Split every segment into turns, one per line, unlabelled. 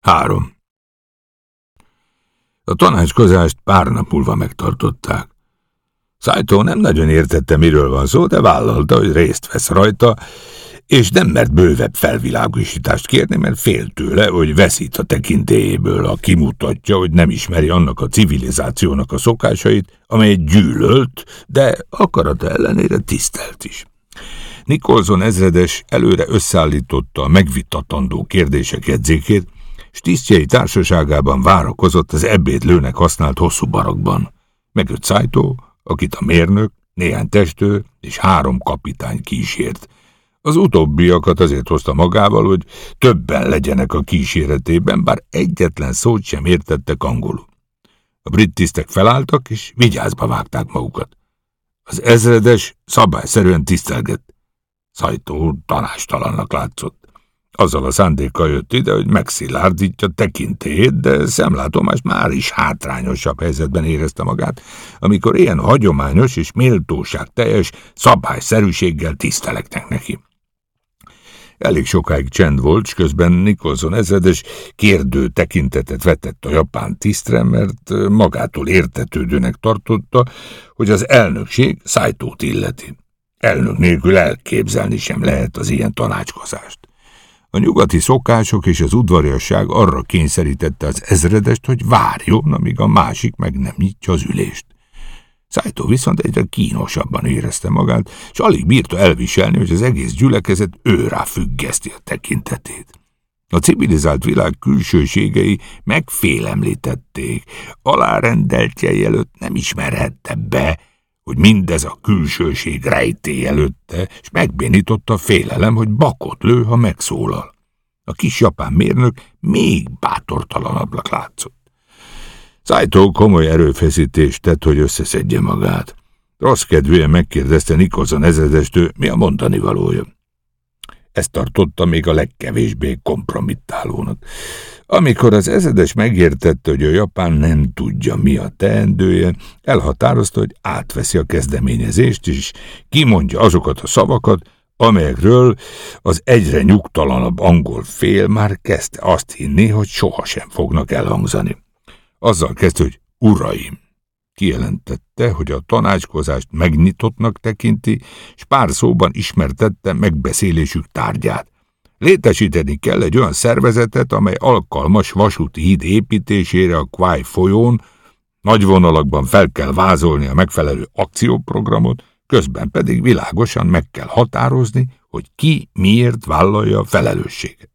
Három. A tanácskozást pár nap múlva megtartották. Szájtó nem nagyon értette, miről van szó, de vállalta, hogy részt vesz rajta, és nem mert bővebb felvilágosítást kérni, mert fél tőle, hogy veszít a tekintélyéből, a kimutatja, hogy nem ismeri annak a civilizációnak a szokásait, amelyet gyűlölt, de akarata ellenére tisztelt is. Nikolson ezredes előre összeállította a megvitatandó kérdések jegyzékét, s tisztjei társaságában várakozott az ebédlőnek használt hosszú barakban. Megött Szájtó, akit a mérnök, néhány testő és három kapitány kísért. Az utóbbiakat azért hozta magával, hogy többen legyenek a kíséretében, bár egyetlen szót sem értettek angolul. A brit tisztek felálltak, és vigyázba vágták magukat. Az ezredes szabályszerűen tisztelgett. Szajtó tanástalannak látszott. Azzal a szándékkal jött ide, hogy megszilárdítja tekintélyét, de szemlátomást már is hátrányosabb helyzetben érezte magát, amikor ilyen hagyományos és méltóság teljes szabályszerűséggel tiszteleknek neki. Elég sokáig csend volt, és közben Nikolson ezredes kérdő tekintetet vetett a japán tisztre, mert magától értetődőnek tartotta, hogy az elnökség szájtót illeti. Elnök nélkül elképzelni sem lehet az ilyen tanácskozást. A nyugati szokások és az udvariasság arra kényszerítette az ezredest, hogy várjon, amíg a másik meg nem nyitja az ülést. Szájtó viszont egyre kínosabban érezte magát, és alig bírta elviselni, hogy az egész gyülekezet őrá függeszti a tekintetét. A civilizált világ külsőségei megfélemlítették, alárendeltje előtt nem ismerhette be, hogy mindez a külsőség rejtély előtte, és megbénította a félelem, hogy bakot lő, ha megszólal. A kis japán mérnök még bátortalanabbnak látszott. Szájtó komoly erőfeszítést tett, hogy összeszedje magát. Rossz kedvűen megkérdezte Nikolson ezredestől, mi a mondani valója. Ezt tartotta még a legkevésbé kompromittálónak. Amikor az ezedes megértette, hogy a japán nem tudja, mi a teendője, elhatározta, hogy átveszi a kezdeményezést, és kimondja azokat a szavakat, amelyekről az egyre nyugtalanabb angol fél már kezdte azt hinni, hogy sohasem fognak elhangzani. Azzal kezdte, hogy uraim, kijelentette, hogy a tanácskozást megnyitottnak tekinti, és pár szóban ismertette megbeszélésük tárgyát. Létesíteni kell egy olyan szervezetet, amely alkalmas vasúti híd építésére a Kwai folyón, nagy vonalakban fel kell vázolni a megfelelő akcióprogramot, közben pedig világosan meg kell határozni, hogy ki miért vállalja a felelősséget.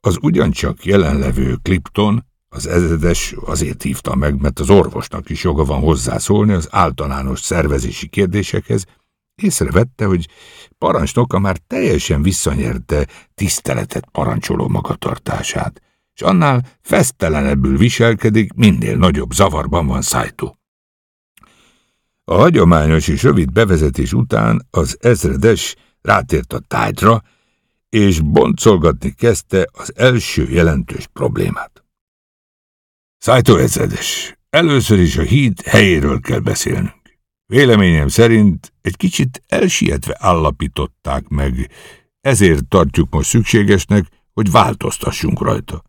Az ugyancsak jelenlevő Clipton, az ezredes azért hívta meg, mert az orvosnak is joga van hozzászólni az általános szervezési kérdésekhez, Észrevette, hogy parancsnoka már teljesen visszanyerte tiszteletet parancsoló magatartását, és annál fesztelenebbül viselkedik, minél nagyobb zavarban van szájtó. A hagyományos és rövid bevezetés után az ezredes rátért a tájtra, és boncolgatni kezdte az első jelentős problémát. Szájtó ezredes, először is a híd helyéről kell beszélnünk. Véleményem szerint egy kicsit elsietve állapították meg, ezért tartjuk most szükségesnek, hogy változtassunk rajta.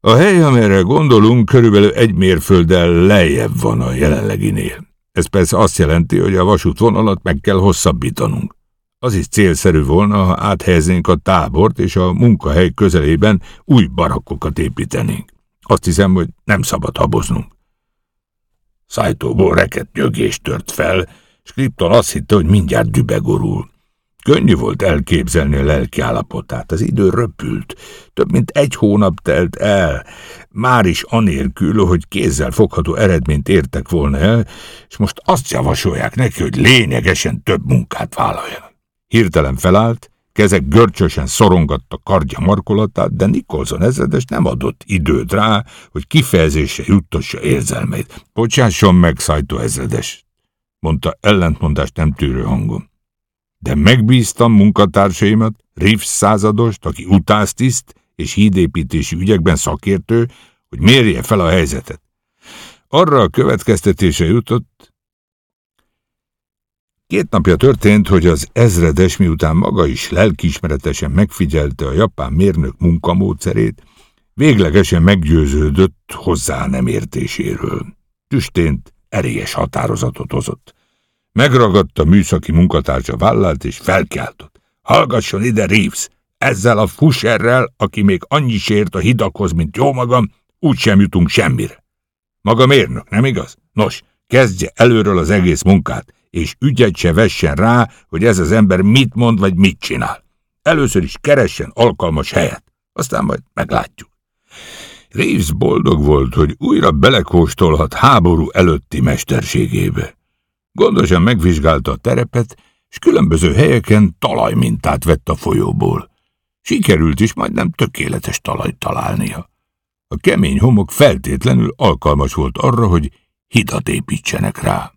A hely, amelyre gondolunk, körülbelül egy mérfölddel lejjebb van a jelenleginél. Ez persze azt jelenti, hogy a vasútvonalat meg kell hosszabbítanunk. Az is célszerű volna, ha áthelyeznénk a tábort, és a munkahely közelében új barakkokat építenénk. Azt hiszem, hogy nem szabad haboznunk. Szájtóból reket nyögés tört fel, és Kripton azt hitte, hogy mindjárt dübegorul. Könnyű volt elképzelni a lelki állapotát, az idő röpült. Több mint egy hónap telt el, már is anélkül, hogy kézzel fogható eredményt értek volna el, és most azt javasolják neki, hogy lényegesen több munkát vállaljanak. Hirtelen felállt, kezek görcsösen szorongatta kardja markolatát, de Nikolson ezredes nem adott időt rá, hogy kifejezése juttassa érzelmeit. Bocsásson meg, Szajtó ezredes, mondta ellentmondást nem tűrő hangon. De megbíztam munkatársaimat, Riff századost, aki utáztiszt és hídépítési ügyekben szakértő, hogy mérje fel a helyzetet. Arra a következtetése jutott, Két napja történt, hogy az ezredes miután maga is lelkiismeretesen megfigyelte a japán mérnök munkamódszerét, véglegesen meggyőződött hozzá nem értéséről. Tüstént erélyes határozatot hozott. Megragadta műszaki munkatársa vállát, és felkiáltott. Hallgasson ide, Reeves! Ezzel a fuserrel, aki még annyi sért a hidakhoz, mint jó magam, úgysem jutunk semmire. Maga mérnök, nem igaz? Nos, kezdje előről az egész munkát, és ügyet se vessen rá, hogy ez az ember mit mond vagy mit csinál. Először is keressen alkalmas helyet, aztán majd meglátjuk. Reeves boldog volt, hogy újra belekóstolhat háború előtti mesterségébe. Gondosan megvizsgálta a terepet, és különböző helyeken talajmintát vett a folyóból. Sikerült is majdnem tökéletes talajt találnia. A kemény homok feltétlenül alkalmas volt arra, hogy hidat építsenek rá.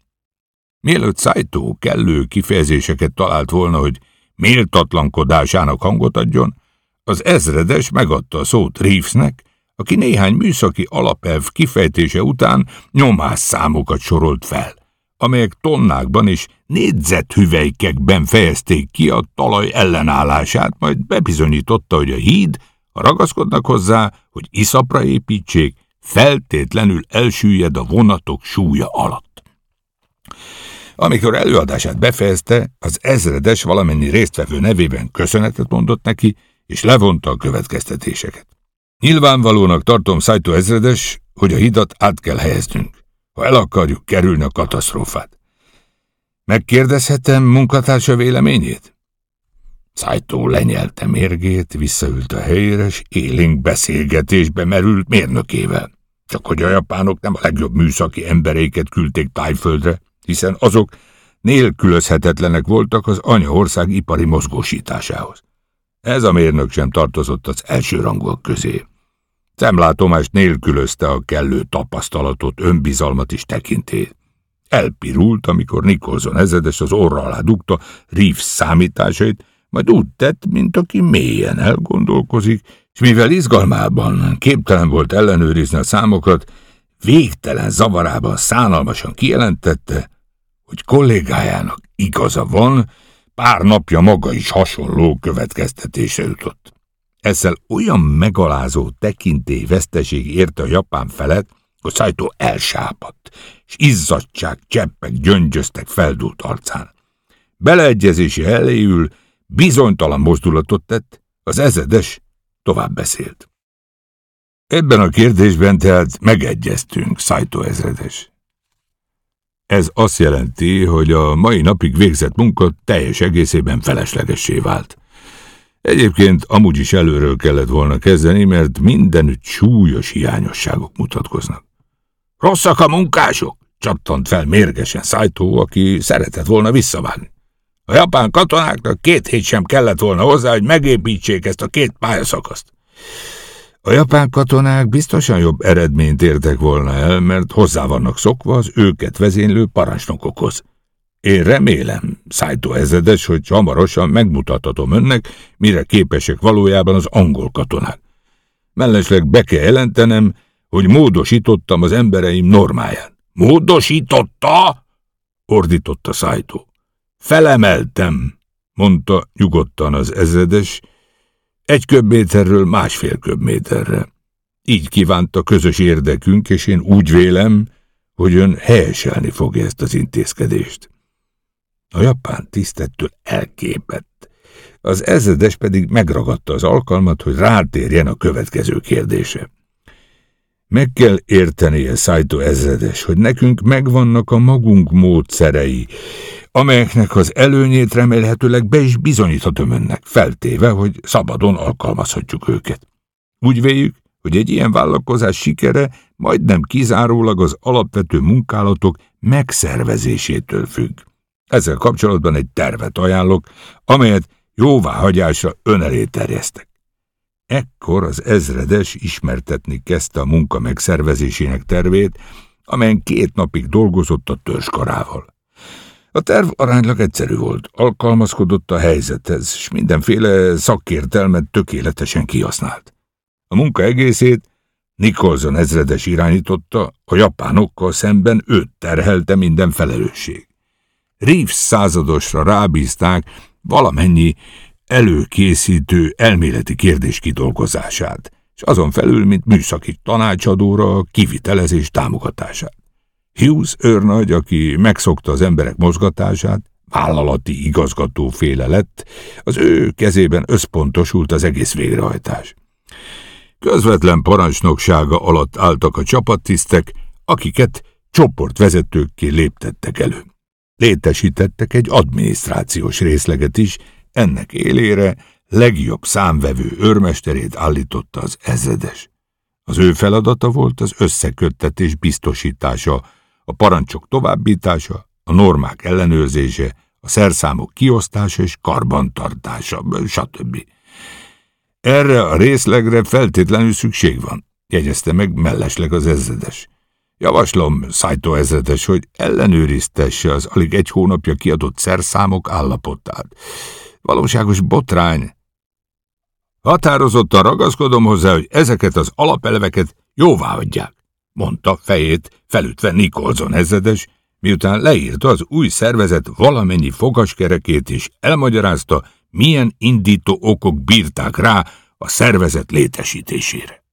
Mielőtt Szájtó kellő kifejezéseket talált volna, hogy méltatlankodásának hangot adjon, az ezredes megadta a szót Reevesnek, aki néhány műszaki alapelv kifejtése után nyomás számokat sorolt fel, amelyek tonnákban és négyzethüvelykekben fejezték ki a talaj ellenállását, majd bebizonyította, hogy a híd, ha ragaszkodnak hozzá, hogy iszapra építsék, feltétlenül elsüllyed a vonatok súlya alatt. Amikor előadását befejezte, az ezredes valamennyi résztvevő nevében köszönetet mondott neki, és levonta a következtetéseket. Nyilvánvalónak tartom Szájtó ezredes, hogy a hidat át kell helyeznünk, ha el akarjuk kerülni a katasztrófát. Megkérdezhetem munkatársa véleményét? Szájtó lenyelte mérgét, visszaült a helyére, és élénk beszélgetésbe merült mérnökével. Csak hogy a japánok nem a legjobb műszaki embereiket küldték tájföldre, hiszen azok nélkülözhetetlenek voltak az anyaország ipari mozgósításához. Ez a mérnök sem tartozott az elsőrangúak közé. Szemlátomást nélkülözte a kellő tapasztalatot, önbizalmat is tekintét. Elpirult, amikor Nikolson ezedes az orra alá dugta Reeves számításait, majd úgy tett, mint aki mélyen elgondolkozik, és mivel izgalmában képtelen volt ellenőrizni a számokat, végtelen zavarában szánalmasan kijelentette, hogy kollégájának igaza van, pár napja maga is hasonló következtetése jutott. Ezzel olyan megalázó tekintély veszteség érte a japán felett, hogy Szájtó elsápadt, és izzadság cseppek gyöngyöztek feldult arcán. Beleegyezési eléül bizonytalan mozdulatot tett, az ezedes tovább beszélt. Ebben a kérdésben tehát megegyeztünk, Szájtó ezredes. Ez azt jelenti, hogy a mai napig végzett munka teljes egészében feleslegessé vált. Egyébként amúgy is előről kellett volna kezdeni, mert mindenütt súlyos hiányosságok mutatkoznak. Rosszak a munkások, csattant fel mérgesen Szájtó, aki szeretett volna visszavágni. A japán katonáknak két hét sem kellett volna hozzá, hogy megépítsék ezt a két pályaszakaszt. A japán katonák biztosan jobb eredményt értek volna el, mert hozzá vannak szokva az őket vezénylő parancsnokokhoz. Én remélem, Szájtó ezedes, hogy hamarosan megmutathatom önnek, mire képesek valójában az angol katonák. Mellesleg be kell jelentenem, hogy módosítottam az embereim normáján. Módosította? ordította Szájtó. Felemeltem, mondta nyugodtan az ezredes, egy köbméterről másfél köbméterre. Így kívánta közös érdekünk, és én úgy vélem, hogy ön helyeselni fogja ezt az intézkedést. A japán tisztettől elképett. Az ezredes pedig megragadta az alkalmat, hogy rátérjen a következő kérdése. Meg kell értenie, Szájtó ezredes, hogy nekünk megvannak a magunk módszerei, amelyeknek az előnyét remélhetőleg be is bizonyíthatom önnek, feltéve, hogy szabadon alkalmazhatjuk őket. Úgy véljük, hogy egy ilyen vállalkozás sikere majdnem kizárólag az alapvető munkálatok megszervezésétől függ. Ezzel kapcsolatban egy tervet ajánlok, amelyet jóváhagyásra ön elé terjesztek. Ekkor az ezredes ismertetni kezdte a munka megszervezésének tervét, amelyen két napig dolgozott a törzskarával. A terv aránylag egyszerű volt, alkalmazkodott a helyzethez, és mindenféle szakértelmet tökéletesen kihasznált. A munka egészét Nicholson ezredes irányította, a japánokkal szemben őt terhelte minden felelősség. Reeves századosra rábízták valamennyi előkészítő elméleti kérdés kidolgozását, és azon felül, mint műszaki tanácsadóra, kivitelezés támogatását. Hughes őrnagy, aki megszokta az emberek mozgatását, vállalati igazgatóféle lett, az ő kezében összpontosult az egész végrehajtás. Közvetlen parancsnoksága alatt álltak a csapattisztek, akiket csoportvezetőkké léptettek elő. Létesítettek egy adminisztrációs részleget is, ennek élére legjobb számvevő őrmesterét állította az ezredes. Az ő feladata volt az összeköttetés biztosítása, a parancsok továbbítása, a normák ellenőrzése, a szerszámok kiosztása és karbantartása, stb. Erre a részlegre feltétlenül szükség van, jegyezte meg mellesleg az ezredes. Javaslom, Szájtó ezredes, hogy ellenőriztesse az alig egy hónapja kiadott szerszámok állapotát. Valóságos botrány. Határozottan ragaszkodom hozzá, hogy ezeket az alapelveket jóvá adják, mondta fejét felütve Nikolson ezredes, miután leírta az új szervezet valamennyi fogaskerekét és elmagyarázta, milyen indító okok bírták rá a szervezet létesítésére.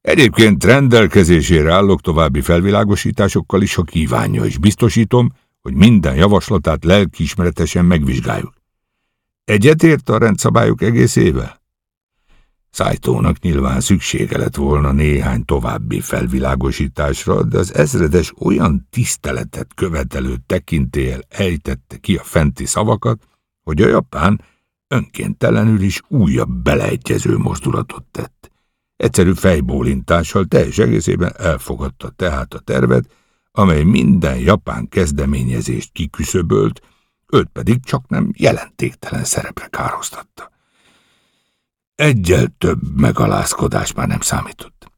Egyébként rendelkezésére állok további felvilágosításokkal is, ha kívánja, és biztosítom, hogy minden javaslatát lelkiismeretesen megvizsgáljuk. Egyetért a rendszabályok egészével? Szájtónak nyilván szüksége lett volna néhány további felvilágosításra, de az ezredes olyan tiszteletet követelő tekintélyel ejtette ki a fenti szavakat, hogy a japán önkéntelenül is újabb beleegyező mozdulatot tett. Egyszerű fejbólintással teljes egészében elfogadta tehát a tervet, amely minden japán kezdeményezést kiküszöbölt, őt pedig csak nem jelentéktelen szerepre károztatta. Egyel több megalázkodás már nem számított.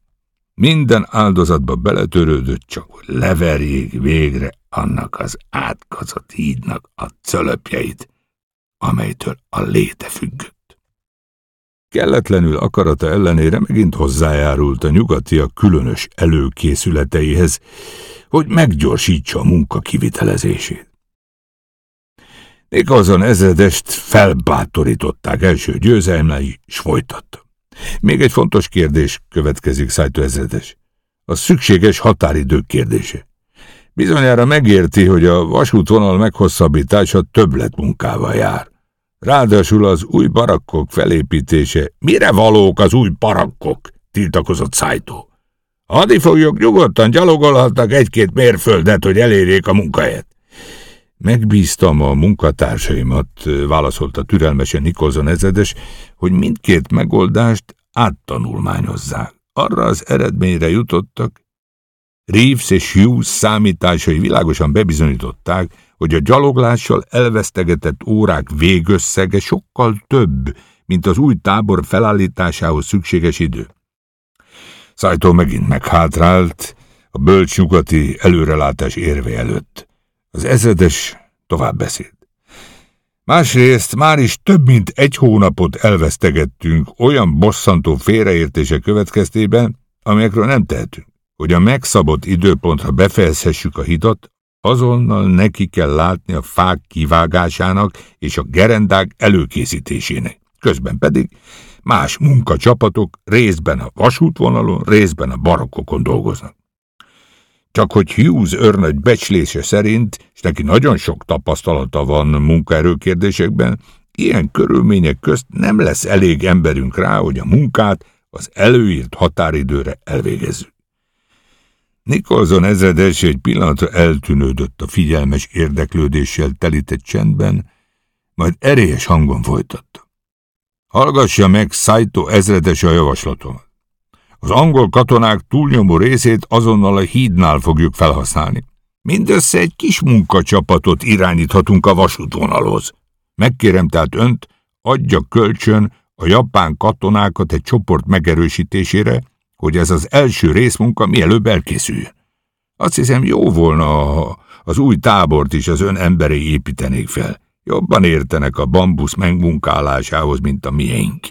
Minden áldozatba beletörődött, csak hogy leverjék végre annak az átkozott hídnak a cölöpjeit, amelytől a léte függött. Kelletlenül akarata ellenére megint hozzájárult a nyugatiak különös előkészületeihez, hogy meggyorsítsa a munka kivitelezését. Nicholson ezredest felbátorították első győzelmei, s folytatta. Még egy fontos kérdés következik, Szájtó ezredes. A szükséges határidők kérdése. Bizonyára megérti, hogy a vasútvonal meghosszabbítása többletmunkával jár. Ráadásul az új barakkok felépítése. Mire valók az új barakkok? tiltakozott Szájtó. Hadifoglyok nyugodtan gyalogolhatnak egy-két mérföldet, hogy elérjék a munkahelyet. Megbíztam a munkatársaimat, válaszolta türelmesen Nikolson ezredes, hogy mindkét megoldást áttanulmányozzák. Arra az eredményre jutottak, Reeves és Hughes számításai világosan bebizonyították, hogy a gyaloglással elvesztegetett órák végösszege sokkal több, mint az új tábor felállításához szükséges idő. Szájtó megint meghátrált a bölcs nyugati előrelátás érve előtt. Az ezredes tovább beszélt. Másrészt már is több mint egy hónapot elvesztegettünk olyan bosszantó félreértése következtében, amelyekről nem tehetünk. Hogy a megszabott időpontra befejezhessük a hidat, azonnal neki kell látni a fák kivágásának és a gerendák előkészítésének. Közben pedig más munkacsapatok részben a vasútvonalon, részben a barokkokon dolgoznak. Csak hogy Hughes őrnagy becslése szerint, és neki nagyon sok tapasztalata van munkaerőkérdésekben, ilyen körülmények közt nem lesz elég emberünk rá, hogy a munkát az előírt határidőre elvégezzük. Nikolson ezredes egy pillanatra eltűnődött a figyelmes érdeklődéssel telített csendben, majd erélyes hangon folytatta. Hallgassa meg Saito ezredes a javaslatomat. Az angol katonák túlnyomó részét azonnal a hídnál fogjuk felhasználni. Mindössze egy kis munkacsapatot irányíthatunk a vasútvonalhoz. Megkérem tehát önt, adja kölcsön a japán katonákat egy csoport megerősítésére, hogy ez az első részmunka mielőbb elkészüljön. Azt hiszem jó volna, ha az új tábort is az ön emberei építenék fel. Jobban értenek a bambusz megmunkálásához, mint a miénk.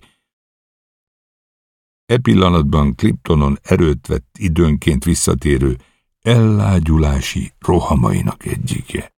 E pillanatban Cliptonon erőt vett időnként visszatérő ellágyulási rohamainak egyike.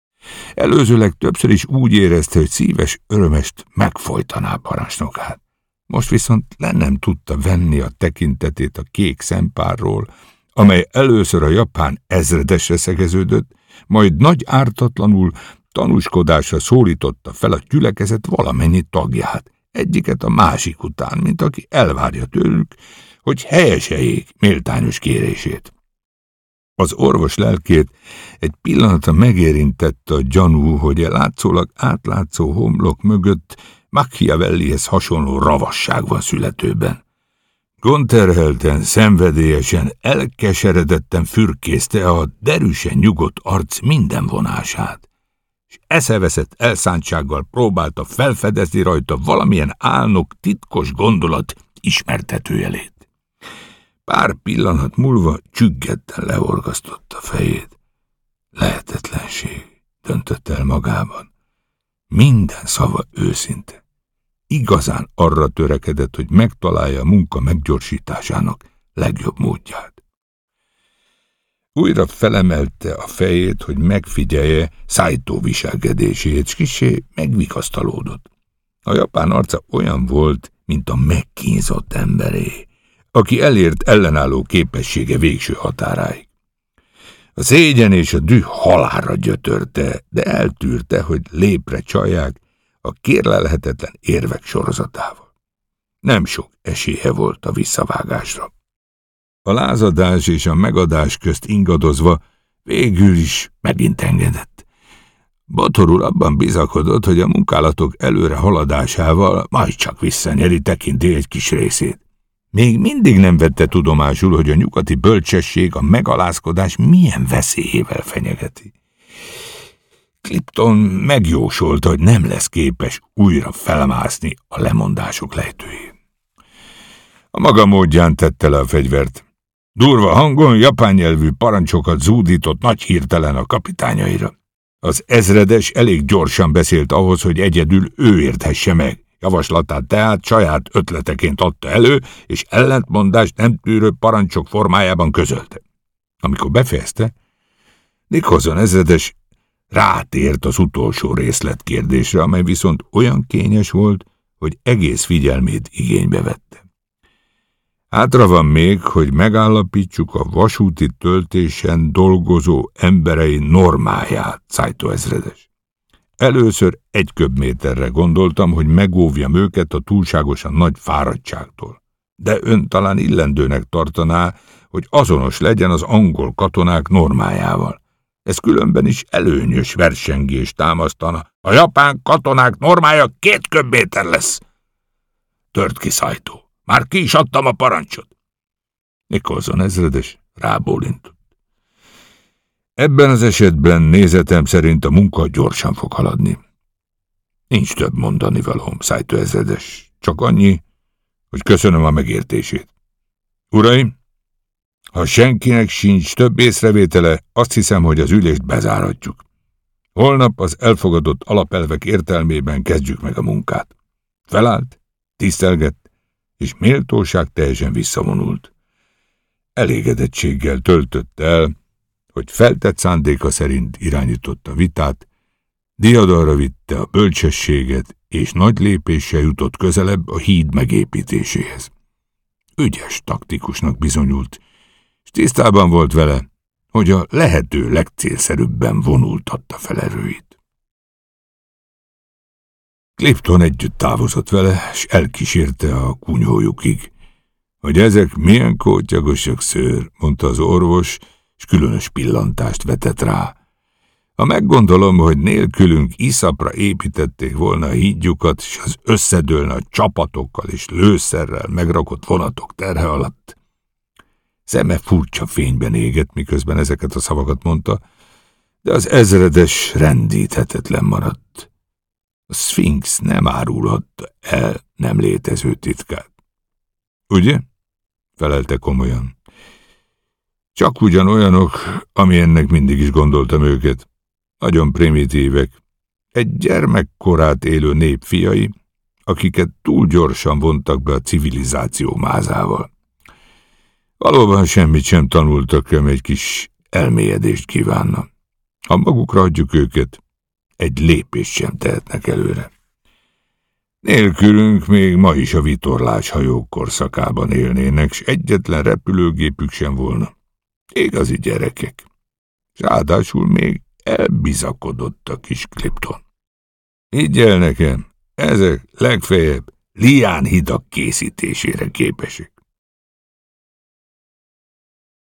Előzőleg többször is úgy érezte, hogy szíves örömest megfojtaná parancsnokát. Most viszont le nem tudta venni a tekintetét a kék szempárról, amely először a japán ezredesre szegeződött, majd nagy ártatlanul tanúskodásra szólította fel a gyülekezet valamennyi tagját, egyiket a másik után, mint aki elvárja tőlük, hogy helyeseljék méltányos kérését. Az orvos lelkét egy pillanatra megérintette a gyanú, hogy a látszólag átlátszó homlok mögött Machiavellihez hasonló ravasság van születőben. Gonterhelten, szenvedélyesen, elkeseredetten fürkészte a derűsen nyugodt arc minden vonását, eszeveszett elszántsággal próbálta felfedezni rajta valamilyen álnok titkos gondolat ismertetőjelét. Pár pillanat múlva csüggetten leorgasztotta fejét. Lehetetlenség, döntött el magában. Minden szava őszinte. Igazán arra törekedett, hogy megtalálja a munka meggyorsításának legjobb módját. Újra felemelte a fejét, hogy megfigyelje szájtó viselkedését, és kisé megvikasztalódott. A japán arca olyan volt, mint a megkínzott emberé aki elért ellenálló képessége végső határáig. A szégyen és a düh halára gyötörte, de eltűrte, hogy lépre csalják a kérlelhetetlen érvek sorozatával. Nem sok esélye volt a visszavágásra. A lázadás és a megadás közt ingadozva végül is megint engedett. Batorul abban bizakodott, hogy a munkálatok előre haladásával majd csak visszanyeri tekinti egy kis részét. Még mindig nem vette tudomásul, hogy a nyugati bölcsesség a megalázkodás milyen veszélyével fenyegeti. Clipton megjósolta, hogy nem lesz képes újra felmászni a lemondások lejtőjén. A maga módján tette le a fegyvert. Durva hangon japán nyelvű parancsokat zúdított nagy hirtelen a kapitányaira. Az ezredes elég gyorsan beszélt ahhoz, hogy egyedül ő érthesse meg. Javaslatát tehát saját ötleteként adta elő, és ellentmondást nem tűrő parancsok formájában közölte. Amikor befejezte, Nikolson ezredes rátért az utolsó részletkérdésre, amely viszont olyan kényes volt, hogy egész figyelmét igénybe vette. Hátra van még, hogy megállapítsuk a vasúti töltésen dolgozó emberei normáját, Szájtó ezredes. Először egy köbméterre gondoltam, hogy megóvjam őket a túlságosan nagy fáradtságtól. De ön talán illendőnek tartaná, hogy azonos legyen az angol katonák normájával. Ez különben is előnyös versengés támasztana. A japán katonák normája két köbméter lesz. Tört ki szájtó. Már ki is adtam a parancsot. Nikolson ezredes rábólintott. Ebben az esetben nézetem szerint a munka gyorsan fog haladni. Nincs több mondani valóm, szájtó ezredes, csak annyi, hogy köszönöm a megértését. Uraim, ha senkinek sincs több észrevétele, azt hiszem, hogy az ülést bezáratjuk. Holnap az elfogadott alapelvek értelmében kezdjük meg a munkát. Felállt, tisztelgett, és méltóság teljesen visszavonult. Elégedettséggel töltött el, hogy feltett szándéka szerint irányította vitát, diadalra vitte a bölcsességet, és nagy lépéssel jutott közelebb a híd megépítéséhez. Ügyes taktikusnak bizonyult, és tisztában volt vele, hogy a lehető legcélszerűbben vonultatta fel erőit. Clipton együtt távozott vele, és elkísérte a kunyójukig. Hogy ezek milyen kótyagosak szőr, mondta az orvos, és különös pillantást vetett rá. Ha meggondolom, hogy nélkülünk iszapra építették volna a hídjukat, és az összedőlne a csapatokkal és lőszerrel megrakott vonatok terhe alatt. Szeme furcsa fényben égett, miközben ezeket a szavakat mondta, de az ezredes rendíthetetlen maradt. A Sphinx nem árulhatta el nem létező titkát. Ugye? felelte komolyan. Csak ugyanolyanok, amilyennek mindig is gondoltam őket. Nagyon primitívek. Egy gyermekkorát élő nép fiai, akiket túl gyorsan vontak be a civilizáció mázával. Valóban semmit sem tanultak, ám egy kis elmélyedést kívánna. Ha magukra adjuk őket, egy lépést sem tehetnek előre. Nélkülünk még ma is a vitorlás hajók korszakában élnének, s egyetlen repülőgépük sem volna. Igazi gyerekek. Ráadásul még elbizakodott a kis Klipton. Higgyel nekem, ezek legfeljebb lián hidak készítésére képesek.